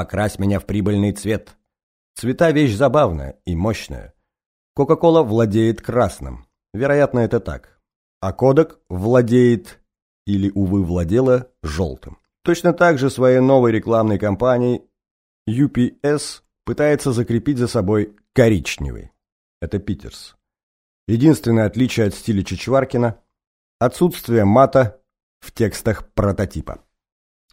Покрась меня в прибыльный цвет. Цвета вещь забавная и мощная. Кока-кола владеет красным. Вероятно, это так. А кодек владеет, или, увы, владела, желтым. Точно так же своей новой рекламной кампанией UPS пытается закрепить за собой коричневый. Это Питерс. Единственное отличие от стиля Чичваркина – отсутствие мата в текстах прототипа.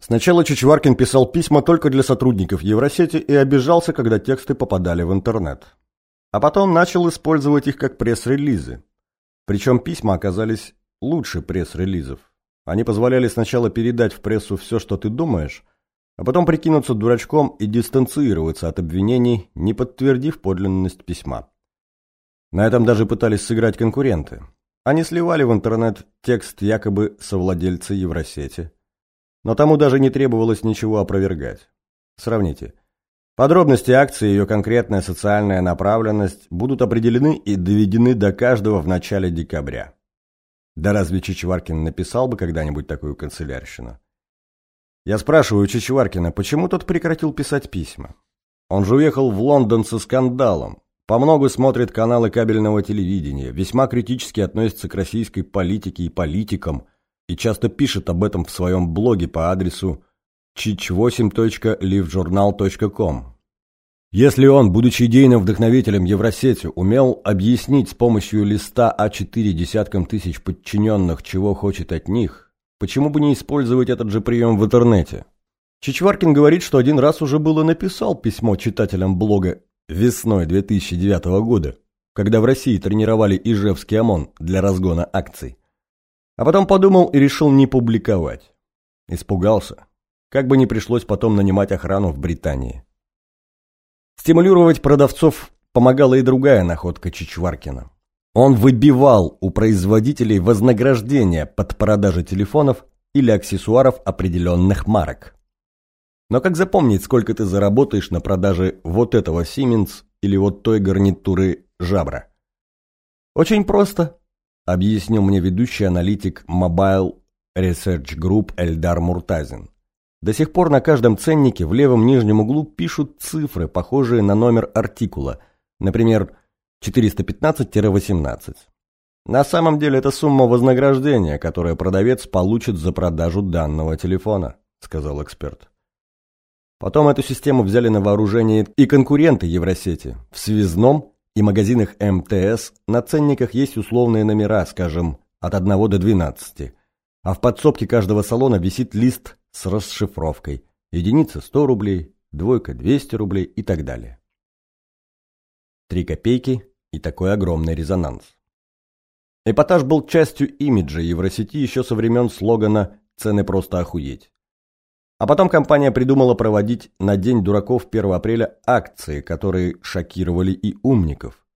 Сначала Чичваркин писал письма только для сотрудников Евросети и обижался, когда тексты попадали в интернет. А потом начал использовать их как пресс-релизы. Причем письма оказались лучше пресс-релизов. Они позволяли сначала передать в прессу все, что ты думаешь, а потом прикинуться дурачком и дистанцироваться от обвинений, не подтвердив подлинность письма. На этом даже пытались сыграть конкуренты. Они сливали в интернет текст якобы совладельца Евросети. Но тому даже не требовалось ничего опровергать. Сравните. Подробности акции и ее конкретная социальная направленность будут определены и доведены до каждого в начале декабря. Да разве Чичваркин написал бы когда-нибудь такую канцелярщину? Я спрашиваю Чичваркина, почему тот прекратил писать письма? Он же уехал в Лондон со скандалом. По много смотрит каналы кабельного телевидения, весьма критически относится к российской политике и политикам и часто пишет об этом в своем блоге по адресу chich8.livejournal.com. Если он, будучи идейным вдохновителем Евросети, умел объяснить с помощью листа А4 десяткам тысяч подчиненных, чего хочет от них, почему бы не использовать этот же прием в интернете? Чичваркин говорит, что один раз уже было написал письмо читателям блога весной 2009 года, когда в России тренировали Ижевский ОМОН для разгона акций. А потом подумал и решил не публиковать. Испугался. Как бы не пришлось потом нанимать охрану в Британии. Стимулировать продавцов помогала и другая находка Чичваркина. Он выбивал у производителей вознаграждения под продажи телефонов или аксессуаров определенных марок. Но как запомнить, сколько ты заработаешь на продаже вот этого Siemens или вот той гарнитуры Жабра? Очень просто, объяснил мне ведущий аналитик Mobile Research Group Эльдар Муртазин. До сих пор на каждом ценнике в левом нижнем углу пишут цифры, похожие на номер артикула, например, 415-18. На самом деле это сумма вознаграждения, которое продавец получит за продажу данного телефона, сказал эксперт. Потом эту систему взяли на вооружение и конкуренты Евросети. В связном и магазинах МТС на ценниках есть условные номера, скажем, от 1 до 12. А в подсобке каждого салона висит лист с расшифровкой. Единица 100 рублей, двойка 200 рублей и так далее. Три копейки и такой огромный резонанс. Эпатаж был частью имиджа Евросети еще со времен слогана «Цены просто охуеть». А потом компания придумала проводить на День дураков 1 апреля акции, которые шокировали и умников.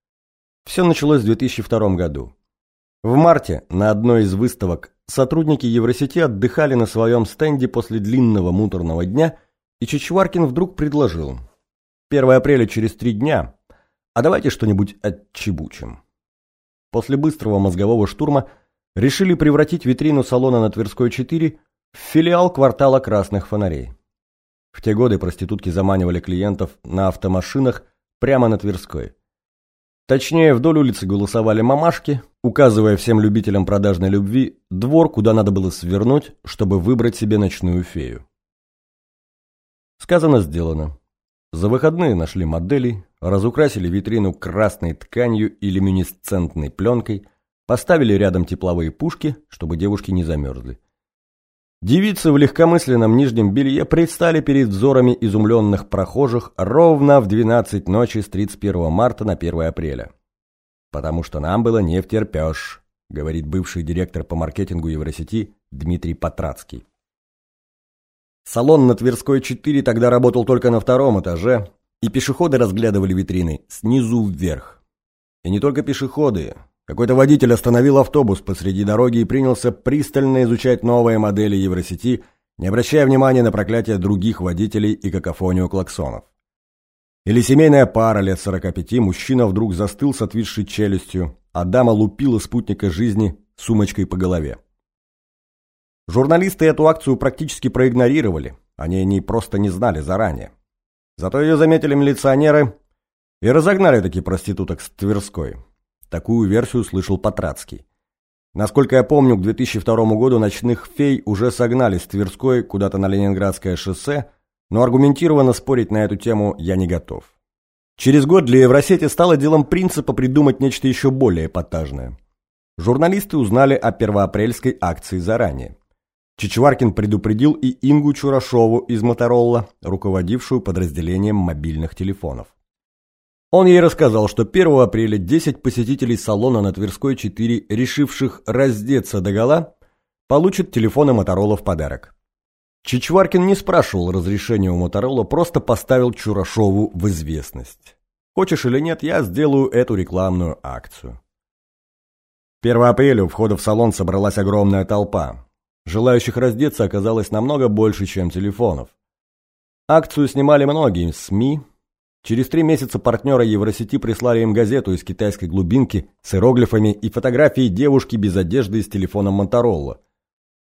Все началось в 2002 году. В марте на одной из выставок сотрудники Евросети отдыхали на своем стенде после длинного муторного дня, и Чичваркин вдруг предложил. 1 апреля через три дня, а давайте что-нибудь отчебучим. После быстрого мозгового штурма решили превратить витрину салона на Тверской 4 Филиал квартала красных фонарей. В те годы проститутки заманивали клиентов на автомашинах прямо на Тверской. Точнее, вдоль улицы голосовали мамашки, указывая всем любителям продажной любви двор, куда надо было свернуть, чтобы выбрать себе ночную фею. Сказано, сделано. За выходные нашли моделей, разукрасили витрину красной тканью и люминесцентной пленкой, поставили рядом тепловые пушки, чтобы девушки не замерзли. Девицы в легкомысленном нижнем белье предстали перед взорами изумленных прохожих ровно в 12 ночи с 31 марта на 1 апреля. «Потому что нам было не втерпешь», — говорит бывший директор по маркетингу Евросети Дмитрий Патрацкий. Салон на Тверской 4 тогда работал только на втором этаже, и пешеходы разглядывали витрины снизу вверх. И не только пешеходы, какой-то водитель остановил автобус посреди дороги и принялся пристально изучать новые модели Евросети, не обращая внимания на проклятие других водителей и какофонию клаксонов. Или семейная пара лет 45, мужчина вдруг застыл с отвисшей челюстью, а дама лупила спутника жизни сумочкой по голове. Журналисты эту акцию практически проигнорировали, они о ней просто не знали заранее. Зато ее заметили милиционеры и разогнали таки проституток с Тверской. Такую версию слышал Патрацкий. Насколько я помню, к 2002 году ночных фей уже согнали с Тверской куда-то на Ленинградское шоссе, но аргументированно спорить на эту тему я не готов. Через год для Евросети стало делом принципа придумать нечто еще более эпатажное. Журналисты узнали о первоапрельской акции заранее. Чичваркин предупредил и Ингу Чурашову из Моторола, руководившую подразделением мобильных телефонов. Он ей рассказал, что 1 апреля 10 посетителей салона на Тверской 4, решивших раздеться догола, получат телефоны Моторола в подарок. Чичваркин не спрашивал разрешения у Моторола, просто поставил Чурашову в известность. Хочешь или нет, я сделаю эту рекламную акцию. 1 апреля у входа в салон собралась огромная толпа. Желающих раздеться оказалось намного больше, чем телефонов. Акцию снимали многие СМИ. Через три месяца партнеры Евросети прислали им газету из китайской глубинки с иероглифами и фотографией девушки без одежды с телефоном Моторола.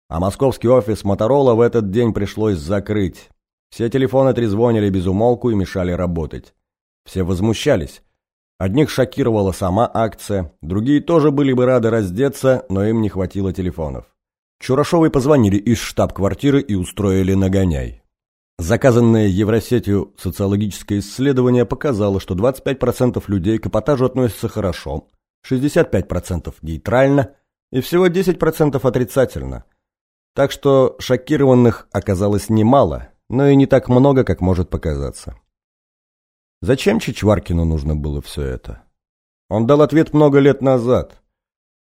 А московский офис Моторола в этот день пришлось закрыть. Все телефоны трезвонили без умолку и мешали работать. Все возмущались. Одних шокировала сама акция, другие тоже были бы рады раздеться, но им не хватило телефонов. Чурашовой позвонили из штаб-квартиры и устроили нагоняй. Заказанное Евросетью социологическое исследование показало, что 25% людей к эпатажу относятся хорошо, 65% нейтрально и всего 10% отрицательно. Так что шокированных оказалось немало, но и не так много, как может показаться. Зачем Чичваркину нужно было все это? Он дал ответ много лет назад.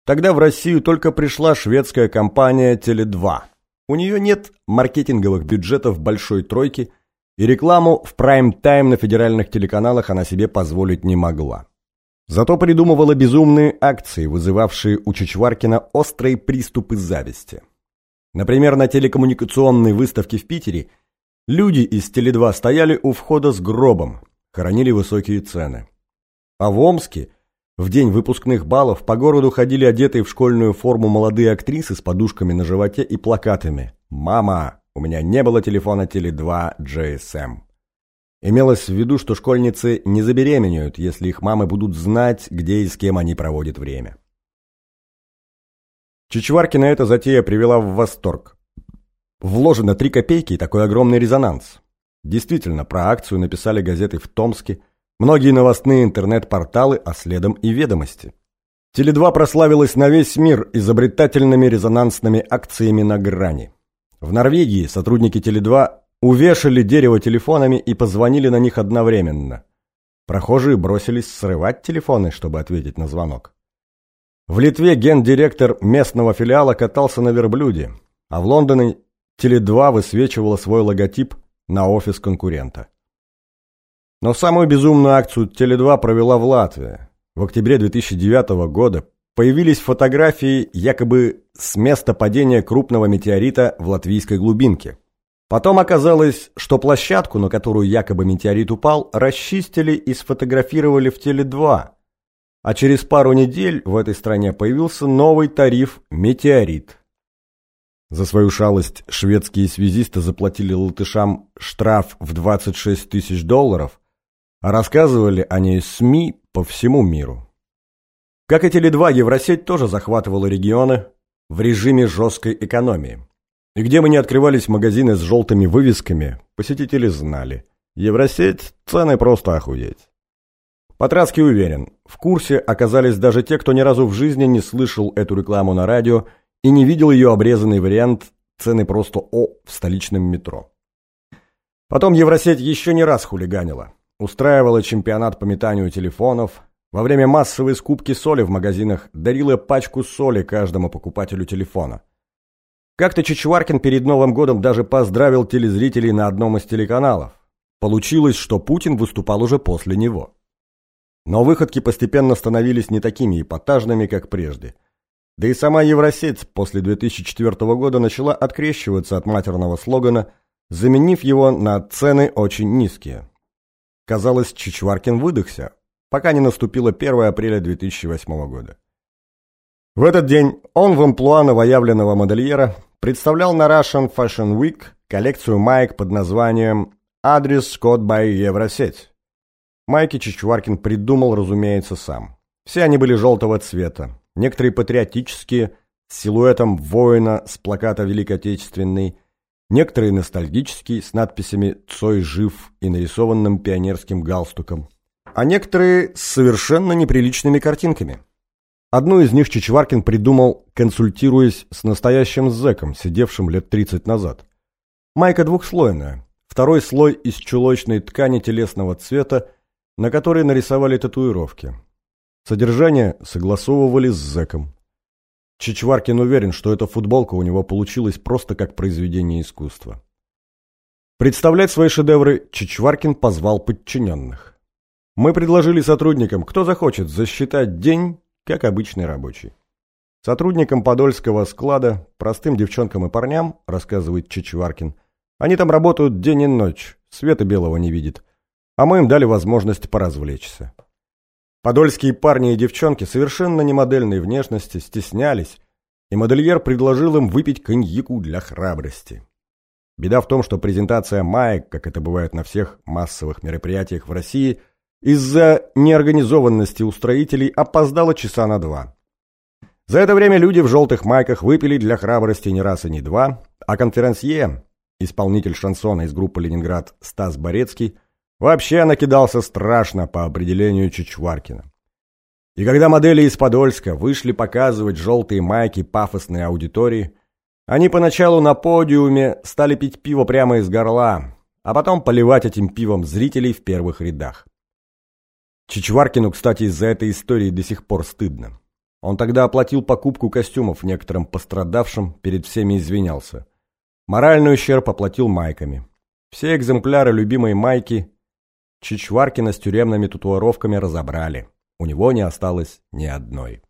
Тогда в Россию только пришла шведская компания Теле2. У нее нет маркетинговых бюджетов большой тройки, и рекламу в прайм-тайм на федеральных телеканалах она себе позволить не могла. Зато придумывала безумные акции, вызывавшие у Чичваркина острые приступы зависти. Например, на телекоммуникационной выставке в Питере люди из Теле2 стояли у входа с гробом, хоронили высокие цены. А в Омске в день выпускных баллов по городу ходили одетые в школьную форму молодые актрисы с подушками на животе и плакатами «Мама, у меня не было телефона Теле2 GSM». Имелось в виду, что школьницы не забеременеют, если их мамы будут знать, где и с кем они проводят время. Чичваркина эта затея привела в восторг. Вложено три копейки и такой огромный резонанс. Действительно, про акцию написали газеты в Томске, многие новостные интернет-порталы, а следом и ведомости. Теле2 прославилась на весь мир изобретательными резонансными акциями на грани. В Норвегии сотрудники Теле2 увешали дерево телефонами и позвонили на них одновременно. Прохожие бросились срывать телефоны, чтобы ответить на звонок. В Литве гендиректор местного филиала катался на верблюде, а в Лондоне Теле2 высвечивала свой логотип на офис конкурента. Но самую безумную акцию Теле2 провела в Латвии. В октябре 2009 года появились фотографии якобы с места падения крупного метеорита в латвийской глубинке. Потом оказалось, что площадку, на которую якобы метеорит упал, расчистили и сфотографировали в Теле2. А через пару недель в этой стране появился новый тариф «Метеорит». За свою шалость шведские связисты заплатили латышам штраф в 26 тысяч долларов, рассказывали о ней СМИ по всему миру. Как и Теле2, Евросеть тоже захватывала регионы в режиме жесткой экономии. И где бы ни открывались магазины с желтыми вывесками, посетители знали. Евросеть – цены просто охуеть. Потрацкий уверен, в курсе оказались даже те, кто ни разу в жизни не слышал эту рекламу на радио и не видел ее обрезанный вариант цены просто О в столичном метро. Потом Евросеть еще не раз хулиганила. Устраивала чемпионат по метанию телефонов. Во время массовой скупки соли в магазинах дарила пачку соли каждому покупателю телефона. Как-то Чичваркин перед Новым годом даже поздравил телезрителей на одном из телеканалов. Получилось, что Путин выступал уже после него. Но выходки постепенно становились не такими эпатажными, как прежде – да и сама Евросеть после 2004 года начала открещиваться от матерного слогана, заменив его на цены очень низкие. Казалось, Чичваркин выдохся, пока не наступило 1 апреля 2008 года. В этот день он в амплуа новоявленного модельера представлял на Russian Fashion Week коллекцию маек под названием Адрес код by Евросеть. Майки Чичваркин придумал, разумеется, сам. Все они были желтого цвета. Некоторые патриотические, с силуэтом воина с плаката Великой Отечественной, некоторые ностальгические, с надписями «Цой жив» и нарисованным пионерским галстуком, а некоторые с совершенно неприличными картинками. Одну из них Чичваркин придумал, консультируясь с настоящим зэком, сидевшим лет 30 назад. Майка двухслойная, второй слой из чулочной ткани телесного цвета, на которой нарисовали татуировки. Содержание согласовывали с зэком. Чичваркин уверен, что эта футболка у него получилась просто как произведение искусства. Представлять свои шедевры Чичваркин позвал подчиненных. Мы предложили сотрудникам, кто захочет засчитать день, как обычный рабочий. Сотрудникам Подольского склада, простым девчонкам и парням, рассказывает Чичваркин, они там работают день и ночь, света белого не видит, а мы им дали возможность поразвлечься. Подольские парни и девчонки совершенно не модельной внешности стеснялись, и модельер предложил им выпить коньяку для храбрости. Беда в том, что презентация маек, как это бывает на всех массовых мероприятиях в России, из-за неорганизованности устроителей опоздала часа на два. За это время люди в желтых майках выпили для храбрости не раз и не два, а конферансье, исполнитель шансона из группы «Ленинград» Стас Борецкий, Вообще накидался страшно по определению Чичваркина. И когда модели из Подольска вышли показывать желтые майки пафосной аудитории, они поначалу на подиуме стали пить пиво прямо из горла, а потом поливать этим пивом зрителей в первых рядах. Чичваркину, кстати, из-за этой истории до сих пор стыдно. Он тогда оплатил покупку костюмов некоторым пострадавшим, перед всеми извинялся. Моральный ущерб оплатил майками. Все экземпляры любимой майки Чичваркина с тюремными татуировками разобрали. У него не осталось ни одной.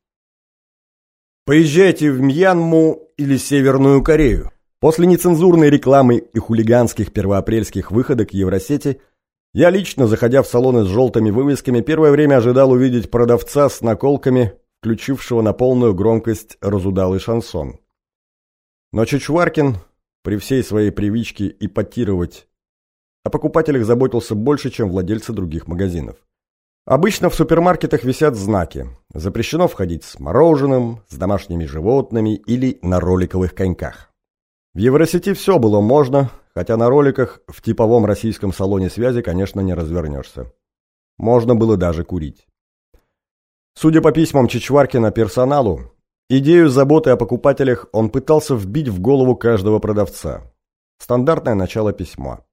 Поезжайте в Мьянму или Северную Корею. После нецензурной рекламы и хулиганских первоапрельских выходок Евросети я лично, заходя в салоны с желтыми вывесками, первое время ожидал увидеть продавца с наколками, включившего на полную громкость разудалый шансон. Но Чичваркин, при всей своей привычке ипотировать о покупателях заботился больше, чем владельцы других магазинов. Обычно в супермаркетах висят знаки. Запрещено входить с мороженым, с домашними животными или на роликовых коньках. В Евросети все было можно, хотя на роликах в типовом российском салоне связи, конечно, не развернешься. Можно было даже курить. Судя по письмам Чичваркина персоналу, идею заботы о покупателях он пытался вбить в голову каждого продавца. Стандартное начало письма.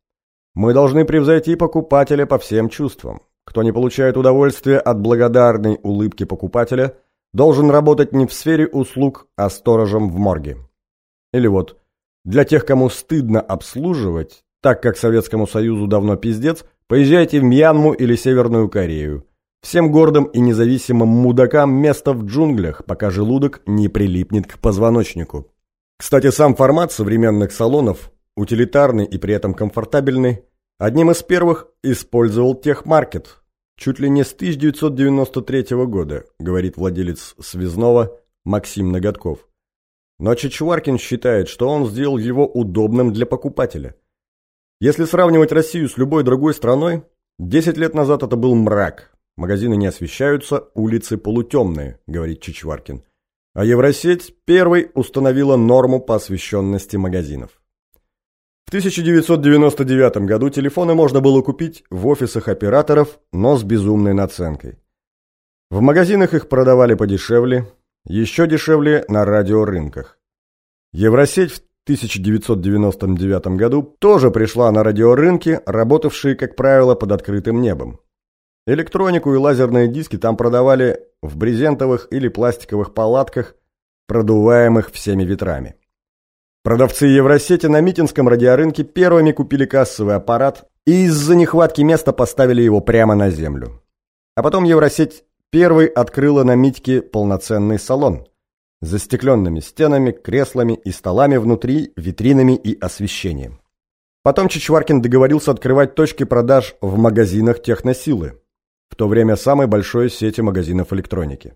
Мы должны превзойти покупателя по всем чувствам. Кто не получает удовольствия от благодарной улыбки покупателя, должен работать не в сфере услуг, а сторожем в морге. Или вот, для тех, кому стыдно обслуживать, так как Советскому Союзу давно пиздец, поезжайте в Мьянму или Северную Корею. Всем гордым и независимым мудакам место в джунглях, пока желудок не прилипнет к позвоночнику. Кстати, сам формат современных салонов утилитарный и при этом комфортабельный, одним из первых использовал техмаркет. Чуть ли не с 1993 года, говорит владелец связного Максим Ноготков. Но Чичваркин считает, что он сделал его удобным для покупателя. Если сравнивать Россию с любой другой страной, 10 лет назад это был мрак. Магазины не освещаются, улицы полутемные, говорит Чичваркин. А Евросеть первой установила норму по освещенности магазинов. В 1999 году телефоны можно было купить в офисах операторов, но с безумной наценкой. В магазинах их продавали подешевле, еще дешевле на радиорынках. Евросеть в 1999 году тоже пришла на радиорынки, работавшие, как правило, под открытым небом. Электронику и лазерные диски там продавали в брезентовых или пластиковых палатках, продуваемых всеми ветрами. Продавцы Евросети на Митинском радиорынке первыми купили кассовый аппарат и из-за нехватки места поставили его прямо на землю. А потом Евросеть первой открыла на Митьке полноценный салон с застекленными стенами, креслами и столами внутри, витринами и освещением. Потом Чичваркин договорился открывать точки продаж в магазинах техносилы, в то время самой большой сети магазинов электроники.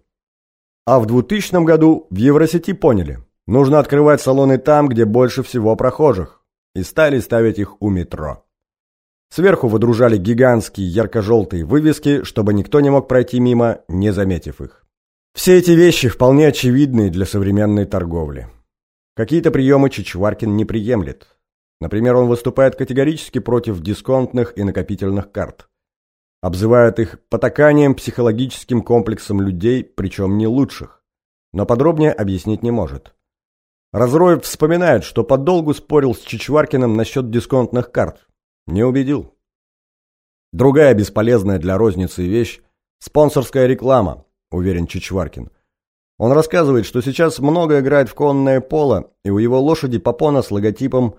А в 2000 году в Евросети поняли – Нужно открывать салоны там, где больше всего прохожих. И стали ставить их у метро. Сверху выдружали гигантские ярко-желтые вывески, чтобы никто не мог пройти мимо, не заметив их. Все эти вещи вполне очевидны для современной торговли. Какие-то приемы Чичваркин не приемлет. Например, он выступает категорически против дисконтных и накопительных карт. Обзывает их потаканием психологическим комплексом людей, причем не лучших. Но подробнее объяснить не может. Разроев вспоминает, что подолгу спорил с Чичваркиным насчет дисконтных карт. Не убедил. Другая бесполезная для розницы вещь – спонсорская реклама, уверен Чичваркин. Он рассказывает, что сейчас много играет в конное поло, и у его лошади попона с логотипом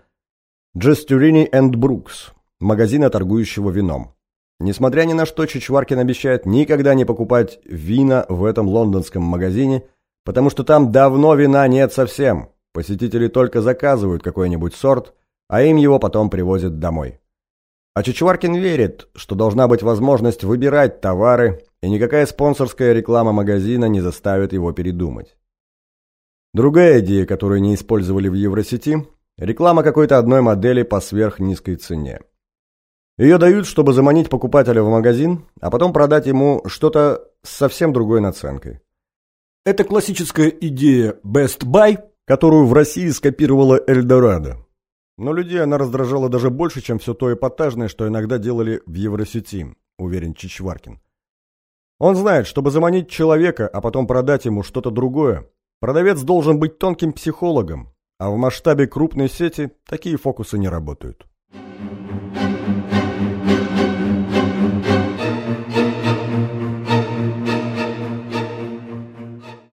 Gesturini and Brooks, магазина, торгующего вином. Несмотря ни на что, Чичваркин обещает никогда не покупать вина в этом лондонском магазине, потому что там давно вина нет совсем. Посетители только заказывают какой-нибудь сорт, а им его потом привозят домой. А Чичваркин верит, что должна быть возможность выбирать товары, и никакая спонсорская реклама магазина не заставит его передумать. Другая идея, которую не использовали в Евросети – реклама какой-то одной модели по сверхнизкой цене. Ее дают, чтобы заманить покупателя в магазин, а потом продать ему что-то с совсем другой наценкой. Это классическая идея Best Buy, которую в России скопировала Эльдорадо. Но людей она раздражала даже больше, чем все то эпатажное, что иногда делали в Евросети, уверен Чичваркин. Он знает, чтобы заманить человека, а потом продать ему что-то другое, продавец должен быть тонким психологом, а в масштабе крупной сети такие фокусы не работают.